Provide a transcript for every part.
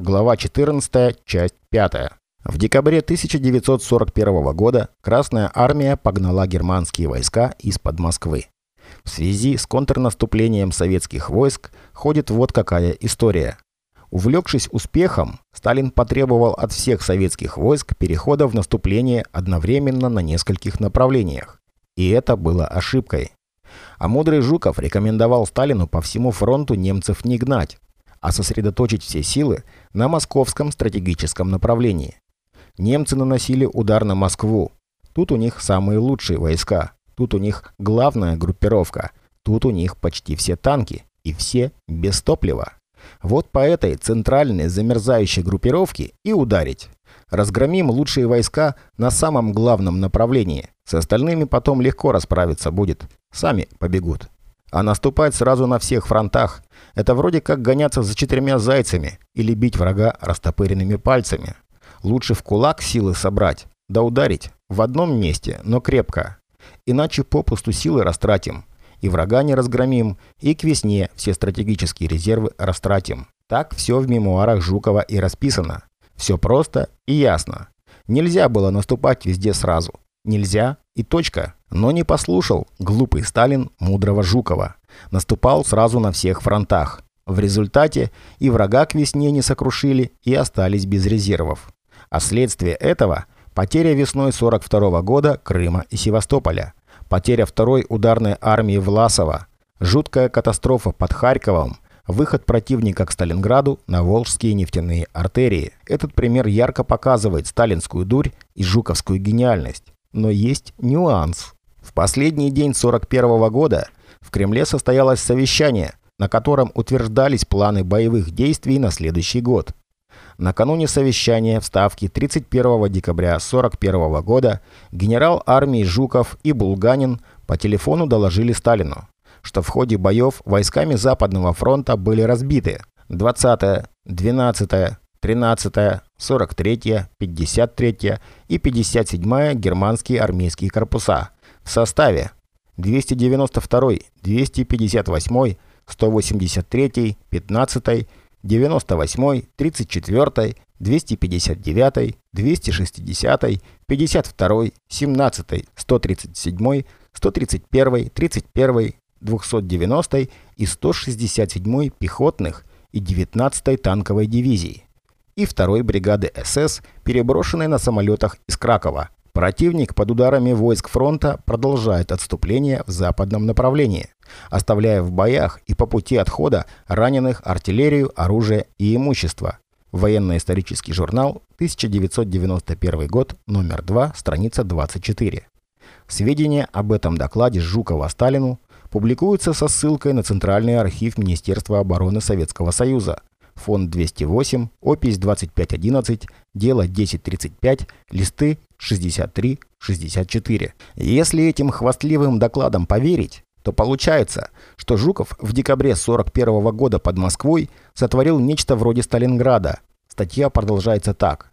Глава 14, часть 5. В декабре 1941 года Красная Армия погнала германские войска из-под Москвы. В связи с контрнаступлением советских войск ходит вот какая история. Увлекшись успехом, Сталин потребовал от всех советских войск перехода в наступление одновременно на нескольких направлениях. И это было ошибкой. А мудрый Жуков рекомендовал Сталину по всему фронту немцев не гнать, а сосредоточить все силы на московском стратегическом направлении. Немцы наносили удар на Москву. Тут у них самые лучшие войска, тут у них главная группировка, тут у них почти все танки и все без топлива. Вот по этой центральной замерзающей группировке и ударить. Разгромим лучшие войска на самом главном направлении. С остальными потом легко расправиться будет. Сами побегут. А наступать сразу на всех фронтах – это вроде как гоняться за четырьмя зайцами или бить врага растопыренными пальцами. Лучше в кулак силы собрать, да ударить в одном месте, но крепко. Иначе попусту силы растратим, и врага не разгромим, и к весне все стратегические резервы растратим. Так все в мемуарах Жукова и расписано. Все просто и ясно. Нельзя было наступать везде сразу. Нельзя и точка. Но не послушал глупый Сталин мудрого Жукова. Наступал сразу на всех фронтах. В результате и врага к весне не сокрушили, и остались без резервов. А следствие этого – потеря весной 42 -го года Крыма и Севастополя, потеря второй ударной армии Власова, жуткая катастрофа под Харьковом, выход противника к Сталинграду на волжские нефтяные артерии. Этот пример ярко показывает сталинскую дурь и жуковскую гениальность. Но есть нюанс. В последний день 41 года в Кремле состоялось совещание, на котором утверждались планы боевых действий на следующий год. Накануне совещания в Ставке 31 декабря 1941 года генерал армии Жуков и Булганин по телефону доложили Сталину, что в ходе боев войсками Западного фронта были разбиты 20-я, 12-я, 13-я, 43-я, 53-я и 57-я германские армейские корпуса составе 292-й, 258-й, 183-й, 15-й, 98-й, 34-й, 259-й, 260-й, 52-й, 17-й, 137-й, 131-й, 31-й, 290-й и 167-й пехотных и 19-й танковой дивизии и 2-й бригады СС, переброшенной на самолетах из Кракова. Противник под ударами войск фронта продолжает отступление в западном направлении, оставляя в боях и по пути отхода раненых артиллерию, оружие и имущество. Военно-исторический журнал, 1991 год, номер 2, страница 24. Сведения об этом докладе Жукова Сталину публикуются со ссылкой на Центральный архив Министерства обороны Советского Союза, фонд 208, опись 2511, дело 1035, листы 63-64. Если этим хвастливым докладам поверить, то получается, что Жуков в декабре 41 года под Москвой сотворил нечто вроде Сталинграда. Статья продолжается так.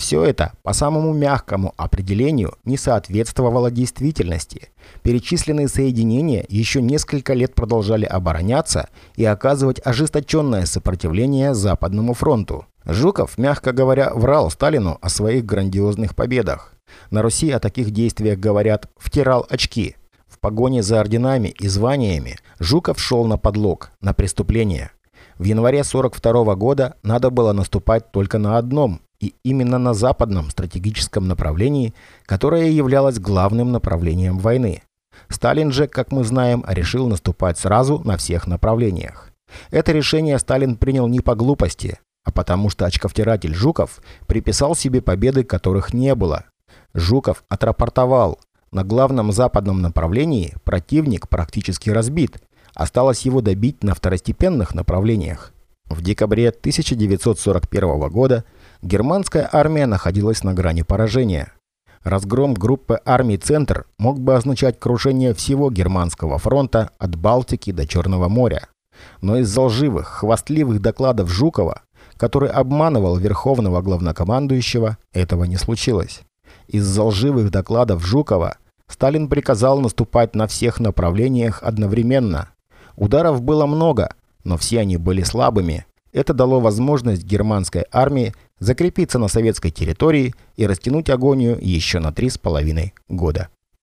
Все это по самому мягкому определению не соответствовало действительности. Перечисленные соединения еще несколько лет продолжали обороняться и оказывать ожесточенное сопротивление Западному фронту. Жуков, мягко говоря, врал Сталину о своих грандиозных победах. На Руси о таких действиях говорят «втирал очки». В погоне за орденами и званиями Жуков шел на подлог, на преступление. В январе 42 года надо было наступать только на одном и именно на западном стратегическом направлении, которое являлось главным направлением войны. Сталин же, как мы знаем, решил наступать сразу на всех направлениях. Это решение Сталин принял не по глупости, а потому что очковтиратель Жуков приписал себе победы, которых не было. Жуков отрапортовал, на главном западном направлении противник практически разбит, осталось его добить на второстепенных направлениях. В декабре 1941 года германская армия находилась на грани поражения. Разгром группы армий «Центр» мог бы означать крушение всего германского фронта от Балтики до Черного моря. Но из-за лживых, хвастливых докладов Жукова, который обманывал верховного главнокомандующего, этого не случилось. Из-за лживых докладов Жукова Сталин приказал наступать на всех направлениях одновременно. Ударов было много, но все они были слабыми, Это дало возможность германской армии закрепиться на советской территории и растянуть агонию еще на три с половиной года.